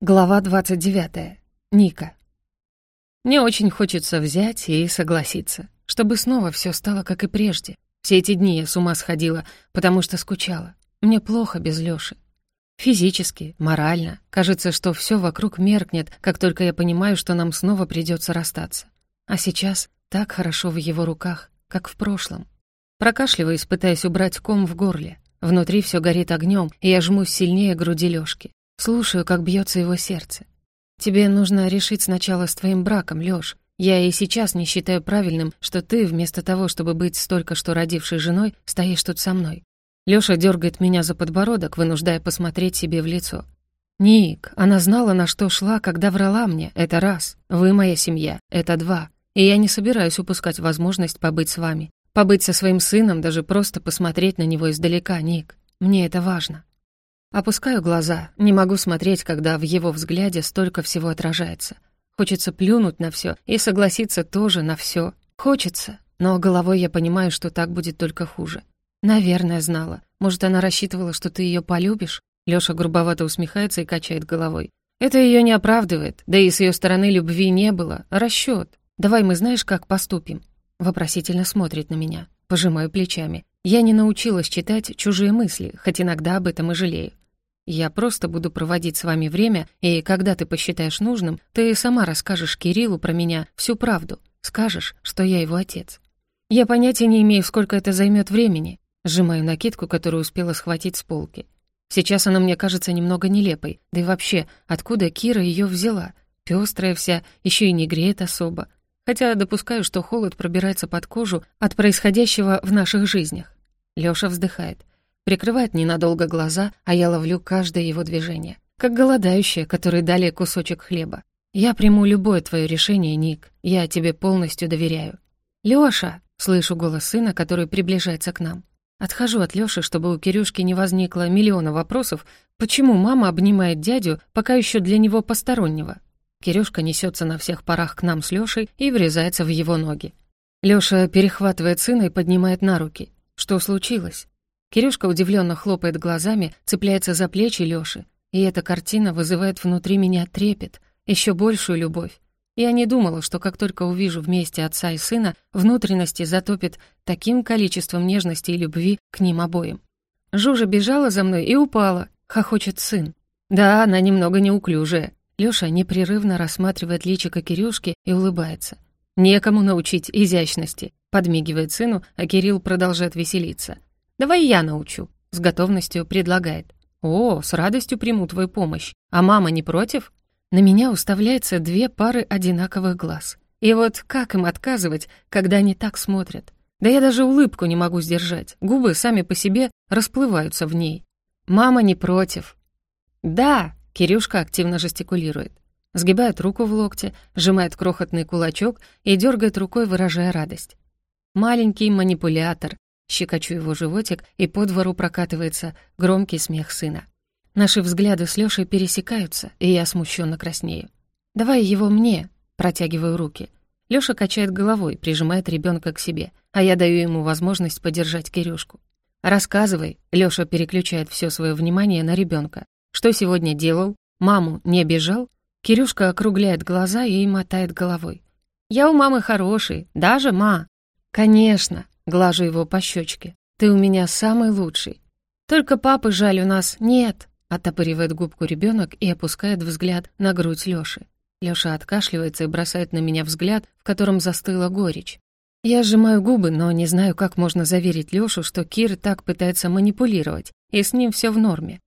Глава 29. Ника. Мне очень хочется взять и согласиться, чтобы снова все стало как и прежде. Все эти дни я с ума сходила, потому что скучала. Мне плохо без Лёши. Физически, морально. Кажется, что все вокруг меркнет, как только я понимаю, что нам снова придется расстаться. А сейчас так хорошо в его руках, как в прошлом. Прокашливаюсь, пытаясь убрать ком в горле. Внутри все горит огнем, и я жмусь сильнее груди Лёшки. Слушаю, как бьется его сердце. Тебе нужно решить сначала с твоим браком, Лёш. Я и сейчас не считаю правильным, что ты, вместо того, чтобы быть столько что родившей женой, стоишь тут со мной. Лёша дергает меня за подбородок, вынуждая посмотреть себе в лицо. «Ник, она знала, на что шла, когда врала мне. Это раз. Вы моя семья. Это два. И я не собираюсь упускать возможность побыть с вами. Побыть со своим сыном, даже просто посмотреть на него издалека, Ник. Мне это важно. Опускаю глаза, не могу смотреть, когда в его взгляде столько всего отражается. Хочется плюнуть на все и согласиться тоже на все. Хочется, но головой я понимаю, что так будет только хуже. Наверное, знала. Может, она рассчитывала, что ты ее полюбишь? Лёша грубовато усмехается и качает головой. Это ее не оправдывает, да и с ее стороны любви не было. Расчет. Давай мы знаешь, как поступим? Вопросительно смотрит на меня. Пожимаю плечами. Я не научилась читать чужие мысли, хоть иногда об этом и жалею. Я просто буду проводить с вами время, и когда ты посчитаешь нужным, ты сама расскажешь Кириллу про меня всю правду, скажешь, что я его отец. Я понятия не имею, сколько это займет времени. Сжимаю накидку, которую успела схватить с полки. Сейчас она мне кажется немного нелепой. Да и вообще, откуда Кира ее взяла? Пестрая вся, еще и не греет особо. Хотя допускаю, что холод пробирается под кожу от происходящего в наших жизнях. Лёша вздыхает прикрывает ненадолго глаза, а я ловлю каждое его движение. Как голодающая, которой дали кусочек хлеба. Я приму любое твое решение, Ник. Я тебе полностью доверяю. Лёша, слышу голос сына, который приближается к нам. Отхожу от Лёши, чтобы у Кирюшки не возникло миллиона вопросов, почему мама обнимает дядю, пока еще для него постороннего. Кирюшка несется на всех парах к нам с Лёшей и врезается в его ноги. Лёша перехватывает сына и поднимает на руки. Что случилось? Кирюшка удивленно хлопает глазами, цепляется за плечи Лёши, и эта картина вызывает внутри меня трепет, еще большую любовь. Я не думала, что как только увижу вместе отца и сына, внутренности затопит таким количеством нежности и любви к ним обоим. Жужа бежала за мной и упала, хохочет сын. Да, она немного неуклюжая. Лёша непрерывно рассматривает личико Кирюшки и улыбается. «Некому научить изящности», — подмигивает сыну, а Кирилл продолжает веселиться. Давай я научу», — с готовностью предлагает. «О, с радостью приму твою помощь. А мама не против?» На меня уставляются две пары одинаковых глаз. И вот как им отказывать, когда они так смотрят? Да я даже улыбку не могу сдержать. Губы сами по себе расплываются в ней. «Мама не против». «Да», — Кирюшка активно жестикулирует. Сгибает руку в локте, сжимает крохотный кулачок и дергает рукой, выражая радость. Маленький манипулятор, Щекочу его животик, и по двору прокатывается громкий смех сына. Наши взгляды с Лёшей пересекаются, и я смущенно краснею. «Давай его мне», — протягиваю руки. Лёша качает головой, прижимает ребенка к себе, а я даю ему возможность подержать Кирюшку. «Рассказывай», — Лёша переключает все свое внимание на ребенка. «Что сегодня делал? Маму не обижал?» Кирюшка округляет глаза и мотает головой. «Я у мамы хороший, даже ма». «Конечно», Глажу его по щечке. «Ты у меня самый лучший. Только папы жаль у нас нет», — оттопыривает губку ребенок и опускает взгляд на грудь Лёши. Лёша откашливается и бросает на меня взгляд, в котором застыла горечь. Я сжимаю губы, но не знаю, как можно заверить Лёшу, что Кир так пытается манипулировать, и с ним всё в норме.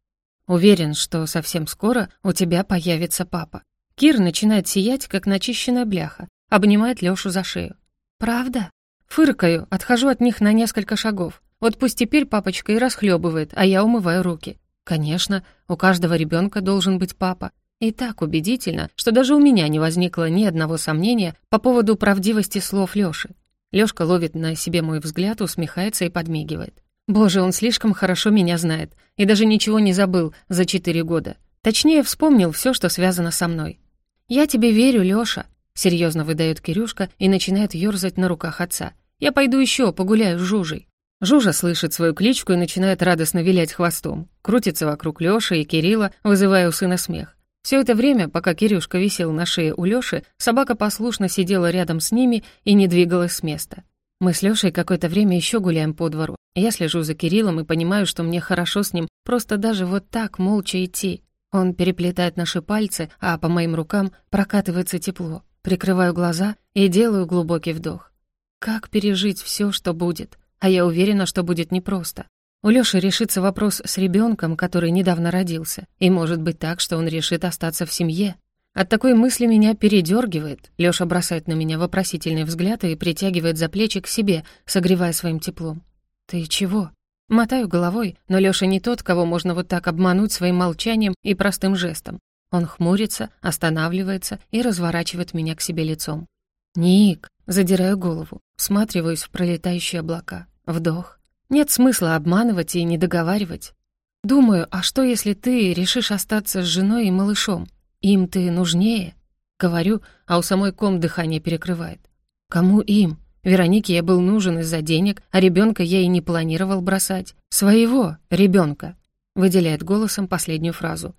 Уверен, что совсем скоро у тебя появится папа. Кир начинает сиять, как начищенная бляха, обнимает Лёшу за шею. «Правда?» Фыркаю, отхожу от них на несколько шагов. Вот пусть теперь папочка и расхлебывает, а я умываю руки. Конечно, у каждого ребенка должен быть папа. И так убедительно, что даже у меня не возникло ни одного сомнения по поводу правдивости слов Лёши. Лёшка ловит на себе мой взгляд, усмехается и подмигивает. Боже, он слишком хорошо меня знает и даже ничего не забыл за четыре года. Точнее, вспомнил все, что связано со мной. «Я тебе верю, Лёша», — серьезно выдает Кирюшка и начинает ёрзать на руках отца. Я пойду еще погуляю с Жужей». Жужа слышит свою кличку и начинает радостно вилять хвостом. Крутится вокруг Лёши и Кирилла, вызывая у сына смех. Все это время, пока Кирюшка висел на шее у Лёши, собака послушно сидела рядом с ними и не двигалась с места. Мы с Лёшей какое-то время еще гуляем по двору. Я слежу за Кириллом и понимаю, что мне хорошо с ним просто даже вот так молча идти. Он переплетает наши пальцы, а по моим рукам прокатывается тепло. Прикрываю глаза и делаю глубокий вдох. Как пережить все, что будет? А я уверена, что будет непросто. У Лёши решится вопрос с ребенком, который недавно родился, и может быть так, что он решит остаться в семье. От такой мысли меня передергивает. Лёша бросает на меня вопросительный взгляд и притягивает за плечи к себе, согревая своим теплом. «Ты чего?» Мотаю головой, но Лёша не тот, кого можно вот так обмануть своим молчанием и простым жестом. Он хмурится, останавливается и разворачивает меня к себе лицом. «Ник!» Задираю голову, всматриваюсь в пролетающие облака. Вдох, нет смысла обманывать и не договаривать. Думаю, а что, если ты решишь остаться с женой и малышом? Им ты нужнее. Говорю, а у самой ком дыхание перекрывает. Кому им? Веронике я был нужен из-за денег, а ребенка я и не планировал бросать. Своего ребенка. Выделяет голосом последнюю фразу.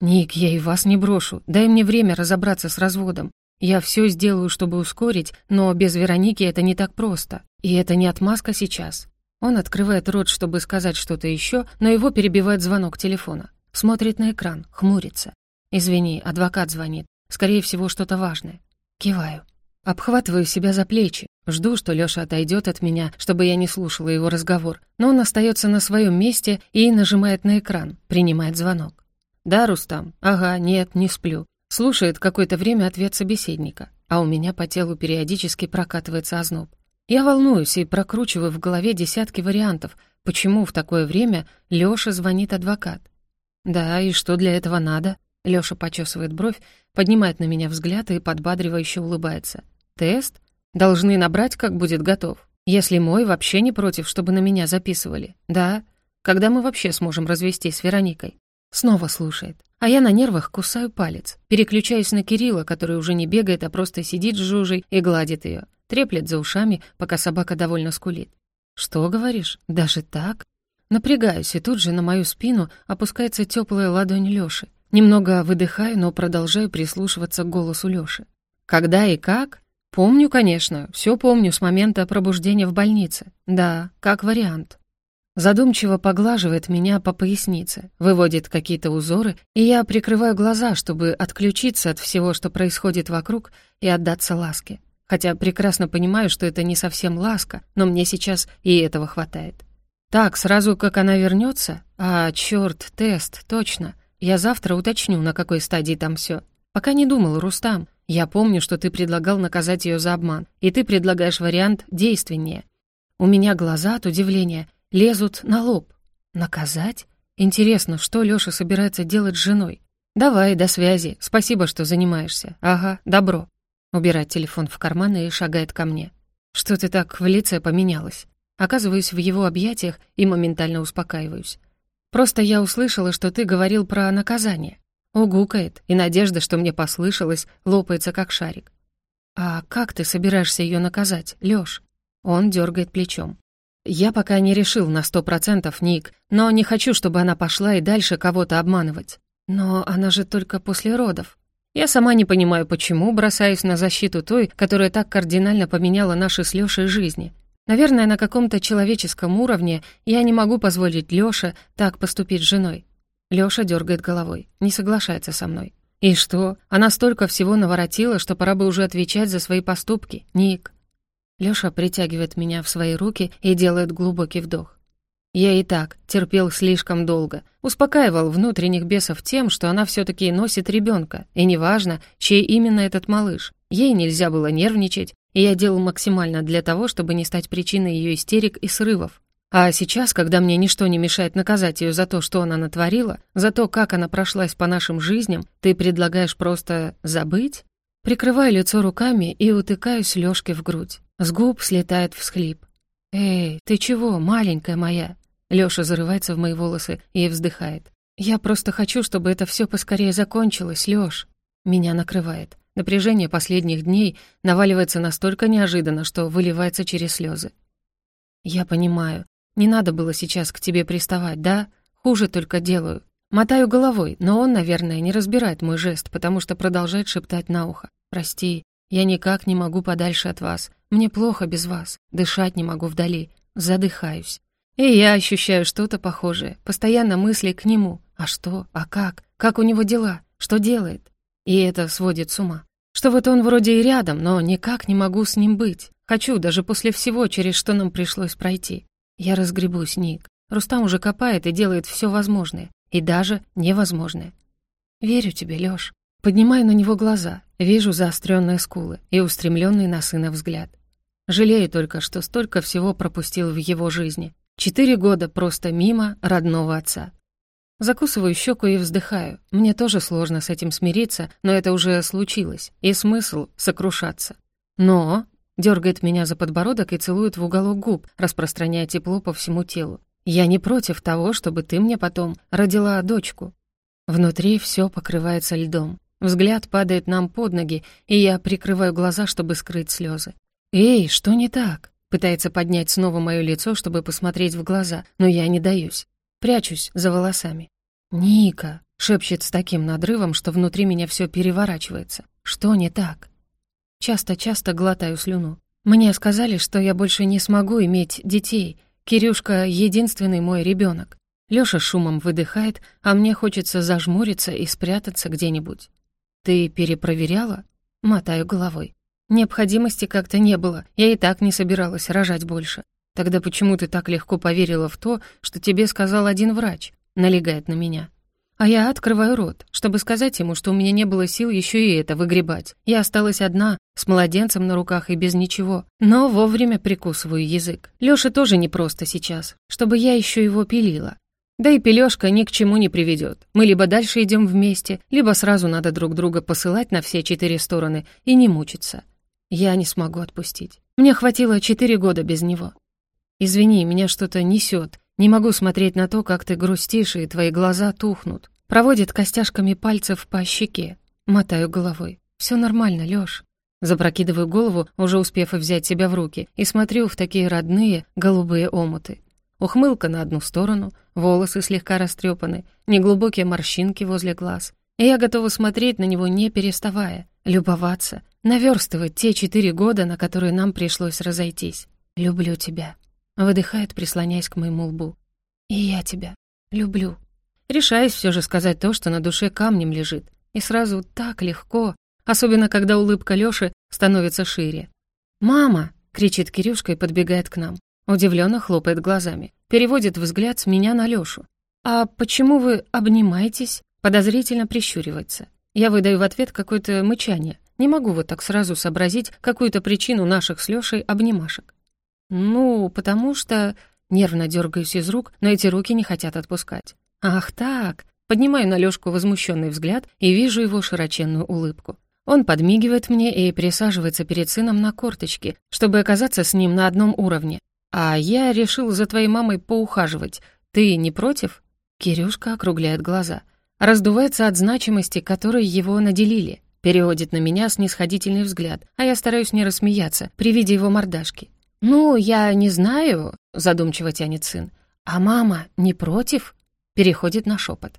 «Ник, я и вас не брошу. Дай мне время разобраться с разводом. Я все сделаю, чтобы ускорить, но без Вероники это не так просто. И это не отмазка сейчас. Он открывает рот, чтобы сказать что-то еще, но его перебивает звонок телефона. Смотрит на экран, хмурится. «Извини, адвокат звонит. Скорее всего, что-то важное». Киваю. Обхватываю себя за плечи. Жду, что Лёша отойдет от меня, чтобы я не слушала его разговор. Но он остается на своем месте и нажимает на экран, принимает звонок. «Да, Рустам? Ага, нет, не сплю». Слушает какое-то время ответ собеседника, а у меня по телу периодически прокатывается озноб. Я волнуюсь и прокручиваю в голове десятки вариантов, почему в такое время Лёша звонит адвокат. Да, и что для этого надо? Лёша почесывает бровь, поднимает на меня взгляд и подбадривающе улыбается. Тест? Должны набрать, как будет готов. Если мой вообще не против, чтобы на меня записывали. Да? Когда мы вообще сможем развестись с Вероникой? Снова слушает. А я на нервах кусаю палец. Переключаюсь на Кирилла, который уже не бегает, а просто сидит с Жужей и гладит ее треплет за ушами, пока собака довольно скулит. «Что говоришь? Даже так?» Напрягаюсь, и тут же на мою спину опускается теплая ладонь Лёши. Немного выдыхаю, но продолжаю прислушиваться к голосу Лёши. «Когда и как?» «Помню, конечно, все помню с момента пробуждения в больнице. Да, как вариант». Задумчиво поглаживает меня по пояснице, выводит какие-то узоры, и я прикрываю глаза, чтобы отключиться от всего, что происходит вокруг, и отдаться ласке хотя прекрасно понимаю, что это не совсем ласка, но мне сейчас и этого хватает. Так, сразу как она вернется, а, черт, тест, точно. Я завтра уточню, на какой стадии там все. Пока не думал, Рустам. Я помню, что ты предлагал наказать ее за обман, и ты предлагаешь вариант действеннее. У меня глаза от удивления лезут на лоб. Наказать? Интересно, что Лёша собирается делать с женой? Давай, до связи. Спасибо, что занимаешься. Ага, добро. Убирает телефон в карман и шагает ко мне. «Что ты так в лице поменялась?» Оказываюсь в его объятиях и моментально успокаиваюсь. «Просто я услышала, что ты говорил про наказание». Угукает, и надежда, что мне послышалось, лопается как шарик. «А как ты собираешься ее наказать, Лёш?» Он дергает плечом. «Я пока не решил на сто процентов, Ник, но не хочу, чтобы она пошла и дальше кого-то обманывать. Но она же только после родов. Я сама не понимаю, почему бросаюсь на защиту той, которая так кардинально поменяла наши с Лёшей жизни. Наверное, на каком-то человеческом уровне я не могу позволить Лёше так поступить с женой. Лёша дергает головой, не соглашается со мной. И что? Она столько всего наворотила, что пора бы уже отвечать за свои поступки. Ник. Лёша притягивает меня в свои руки и делает глубокий вдох. Я и так терпел слишком долго, успокаивал внутренних бесов тем, что она все таки носит ребенка, и неважно, чей именно этот малыш. Ей нельзя было нервничать, и я делал максимально для того, чтобы не стать причиной ее истерик и срывов. А сейчас, когда мне ничто не мешает наказать ее за то, что она натворила, за то, как она прошлась по нашим жизням, ты предлагаешь просто забыть? Прикрываю лицо руками и утыкаюсь Лёшке в грудь. С губ слетает всхлип. «Эй, ты чего, маленькая моя?» Лёша зарывается в мои волосы и вздыхает. «Я просто хочу, чтобы это всё поскорее закончилось, Лёш». Меня накрывает. Напряжение последних дней наваливается настолько неожиданно, что выливается через слёзы. «Я понимаю. Не надо было сейчас к тебе приставать, да? Хуже только делаю. Мотаю головой, но он, наверное, не разбирает мой жест, потому что продолжает шептать на ухо. «Прости, я никак не могу подальше от вас. Мне плохо без вас. Дышать не могу вдали. Задыхаюсь. И я ощущаю что-то похожее. Постоянно мысли к нему. А что? А как? Как у него дела? Что делает? И это сводит с ума. Что вот он вроде и рядом, но никак не могу с ним быть. Хочу, даже после всего, через что нам пришлось пройти. Я разгребусь, Ник. Рустам уже копает и делает все возможное. И даже невозможное. Верю тебе, Лёш. Поднимаю на него глаза, вижу заостренные скулы и устремленный на сына взгляд. Жалею только, что столько всего пропустил в его жизни. Четыре года просто мимо родного отца. Закусываю щеку и вздыхаю. Мне тоже сложно с этим смириться, но это уже случилось, и смысл сокрушаться. Но дергает меня за подбородок и целует в уголок губ, распространяя тепло по всему телу. Я не против того, чтобы ты мне потом родила дочку. Внутри все покрывается льдом. Взгляд падает нам под ноги, и я прикрываю глаза, чтобы скрыть слезы. «Эй, что не так?» Пытается поднять снова мое лицо, чтобы посмотреть в глаза, но я не даюсь. Прячусь за волосами. «Ника!» — шепчет с таким надрывом, что внутри меня все переворачивается. «Что не так?» Часто-часто глотаю слюну. Мне сказали, что я больше не смогу иметь детей. Кирюшка — единственный мой ребенок. Лёша шумом выдыхает, а мне хочется зажмуриться и спрятаться где-нибудь. «Ты перепроверяла?» Мотаю головой. Необходимости как-то не было, я и так не собиралась рожать больше. Тогда почему ты так легко поверила в то, что тебе сказал один врач? Налегает на меня. А я открываю рот, чтобы сказать ему, что у меня не было сил еще и это выгребать. Я осталась одна, с младенцем на руках и без ничего. Но вовремя прикусываю язык. Лёше тоже непросто сейчас, чтобы я еще его пилила. Да и пелёшка ни к чему не приведет. Мы либо дальше идем вместе, либо сразу надо друг друга посылать на все четыре стороны и не мучиться. Я не смогу отпустить. Мне хватило четыре года без него. Извини, меня что-то несет. Не могу смотреть на то, как ты грустишь, и твои глаза тухнут. Проводит костяшками пальцев по щеке. Мотаю головой. Все нормально, Лёш. Запрокидываю голову, уже успев взять себя в руки, и смотрю в такие родные голубые омуты. Ухмылка на одну сторону, волосы слегка растрепаны, неглубокие морщинки возле глаз. И я готова смотреть на него, не переставая, любоваться, наверстывать те четыре года, на которые нам пришлось разойтись. «Люблю тебя», — выдыхает, прислоняясь к моему лбу. «И я тебя люблю». Решаюсь все же сказать то, что на душе камнем лежит. И сразу так легко, особенно когда улыбка Лёши становится шире. «Мама!» — кричит Кирюшка и подбегает к нам. Удивленно хлопает глазами. Переводит взгляд с меня на Лёшу. «А почему вы обнимаетесь?» Подозрительно прищуривается. Я выдаю в ответ какое-то мычание. Не могу вот так сразу сообразить какую-то причину наших с Лёшей обнимашек. «Ну, потому что...» Нервно дергаюсь из рук, но эти руки не хотят отпускать. «Ах так!» Поднимаю на Лёшку возмущенный взгляд и вижу его широченную улыбку. Он подмигивает мне и присаживается перед сыном на корточки, чтобы оказаться с ним на одном уровне. «А я решил за твоей мамой поухаживать. Ты не против?» Кирюшка округляет глаза. Раздувается от значимости, которой его наделили. Переводит на меня снисходительный взгляд, а я стараюсь не рассмеяться при виде его мордашки. «Ну, я не знаю», — задумчиво тянет сын. «А мама не против?» Переходит на шепот.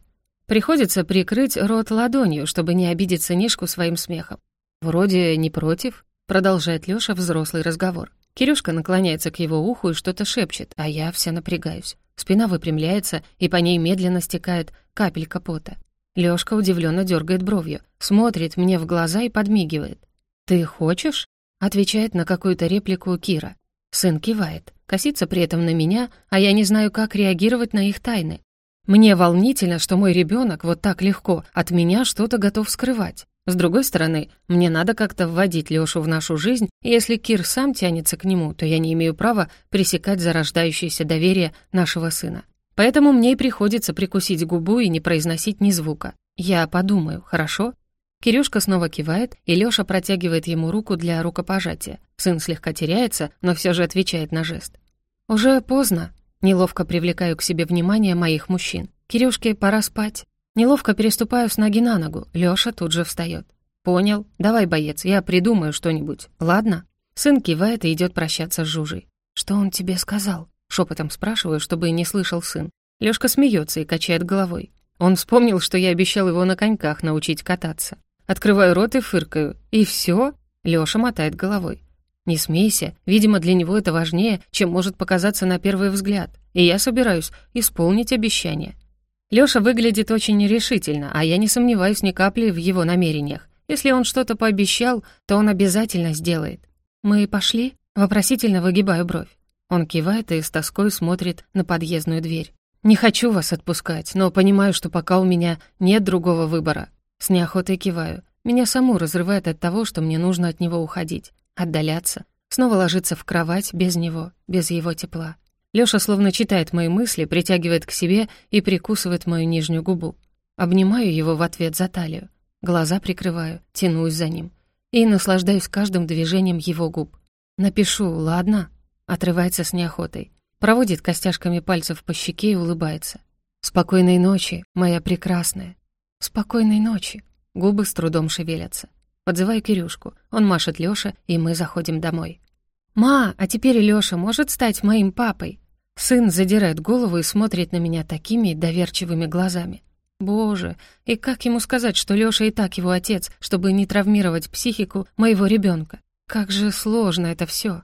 Приходится прикрыть рот ладонью, чтобы не обидеть сынишку своим смехом. «Вроде не против», — продолжает Лёша взрослый разговор. Кирюшка наклоняется к его уху и что-то шепчет, а я вся напрягаюсь. Спина выпрямляется, и по ней медленно стекает капелька пота. Лёшка удивленно дергает бровью, смотрит мне в глаза и подмигивает. «Ты хочешь?» — отвечает на какую-то реплику Кира. Сын кивает, косится при этом на меня, а я не знаю, как реагировать на их тайны. Мне волнительно, что мой ребенок вот так легко от меня что-то готов скрывать. С другой стороны, мне надо как-то вводить Лёшу в нашу жизнь, и если Кир сам тянется к нему, то я не имею права пресекать зарождающееся доверие нашего сына. Поэтому мне и приходится прикусить губу и не произносить ни звука. Я подумаю, хорошо? Кирюшка снова кивает, и Лёша протягивает ему руку для рукопожатия. Сын слегка теряется, но все же отвечает на жест. «Уже поздно», — неловко привлекаю к себе внимание моих мужчин. «Кирюшке пора спать». Неловко переступаю с ноги на ногу, Лёша тут же встаёт. «Понял. Давай, боец, я придумаю что-нибудь, ладно?» Сын кивает и идёт прощаться с Жужей. «Что он тебе сказал?» Шепотом спрашиваю, чтобы не слышал сын. Лёшка смеётся и качает головой. Он вспомнил, что я обещал его на коньках научить кататься. Открываю рот и фыркаю. И все? Лёша мотает головой. Не смейся, видимо, для него это важнее, чем может показаться на первый взгляд. И я собираюсь исполнить обещание. Лёша выглядит очень нерешительно, а я не сомневаюсь ни капли в его намерениях. Если он что-то пообещал, то он обязательно сделает. «Мы пошли?» Вопросительно выгибаю бровь. Он кивает и с тоской смотрит на подъездную дверь. «Не хочу вас отпускать, но понимаю, что пока у меня нет другого выбора». С неохотой киваю. Меня саму разрывает от того, что мне нужно от него уходить, отдаляться, снова ложиться в кровать без него, без его тепла. Лёша словно читает мои мысли, притягивает к себе и прикусывает мою нижнюю губу. Обнимаю его в ответ за талию. Глаза прикрываю, тянусь за ним. И наслаждаюсь каждым движением его губ. «Напишу, ладно?» Отрывается с неохотой. Проводит костяшками пальцев по щеке и улыбается. «Спокойной ночи, моя прекрасная». «Спокойной ночи». Губы с трудом шевелятся. Подзываю Кирюшку. Он машет Лёше, и мы заходим домой. «Ма, а теперь Лёша может стать моим папой?» Сын задирает голову и смотрит на меня такими доверчивыми глазами. Боже, и как ему сказать, что Лёша и так его отец, чтобы не травмировать психику моего ребёнка? Как же сложно это всё.